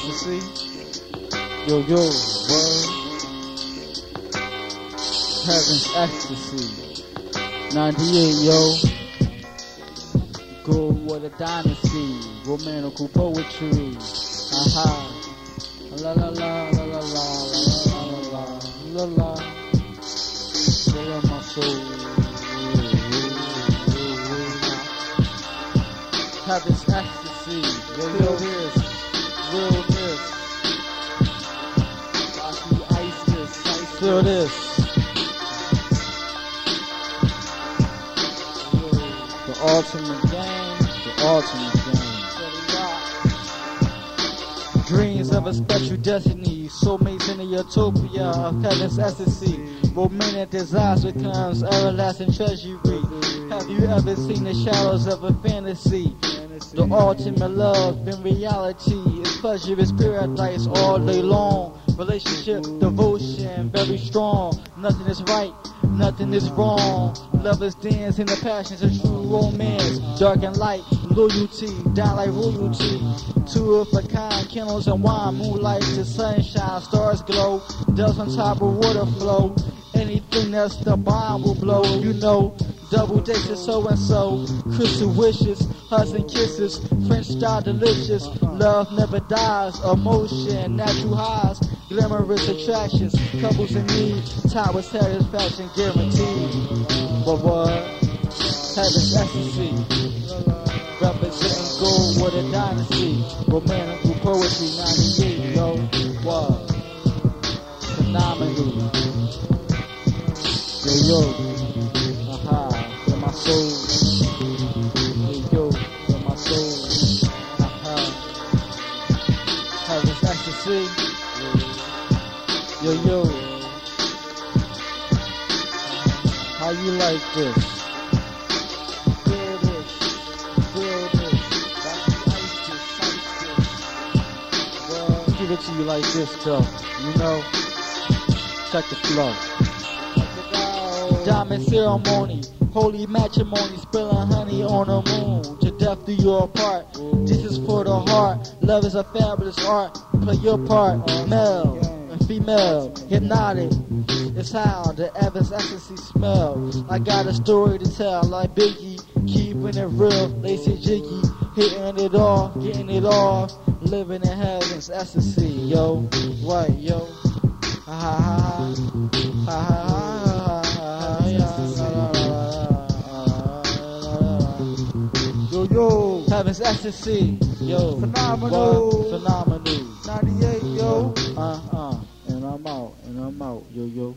ecstasy. Yo, yo, word. Heaven's ecstasy. 98, yo. Go with a dynasty. Romantical poetry. Aha. La la la la la la la la la la la. On my soul. Heaven's ecstasy. Yo, yo, this. Realness. Feel this. The ultimate game. The ultimate game. Dreams of a special destiny, soulmates in a utopia of heaven's ecstasy. Romantic desires becomes everlasting treasury. Have you ever seen the shadows of a fantasy? The ultimate love in reality is pleasure is paradise all day long. Relationship, devotion, very strong. Nothing is right, nothing is wrong. Lovers dance in the passions of true romance. Dark and light, loyalty, down like royalty. Two of a kind, candles and wine, moonlight to sunshine, stars glow. Doves on top of water flow. Anything that's the bomb will blow, you know. Double dates to so and so. Crystal wishes, hugs and kisses. French style delicious. Love never dies. Emotion, natural highs. Glamorous attractions. Couples in need. With satisfaction guaranteed. But what? Heaven's ecstasy. Representing gold with a dynasty. Romantical poetry 98, yo. What? Phenomenal. Yo, yo. Heaven's ecstasy. Yo, yo. How you like this? Feel this. Feel this. Give it to you like this, though. You know? Check the flow. Diamond ceremony, holy matrimony, spilling honey on the moon. To death do you apart. This is for the heart. Love is a fabulous art. Play your part. Male and female, hypnotic. It's how the heaven's ecstasy smell. I got a story to tell, like Biggie, keeping it real. Lacy Jiggy, hitting it off, getting it off, living in heaven's ecstasy, yo. What, yo? Ha ha ha heaven's ecstasy, yo. Phenomenal. Phenomenal. 98, yo. Uh uh, and I'm out, and I'm out, yo yo.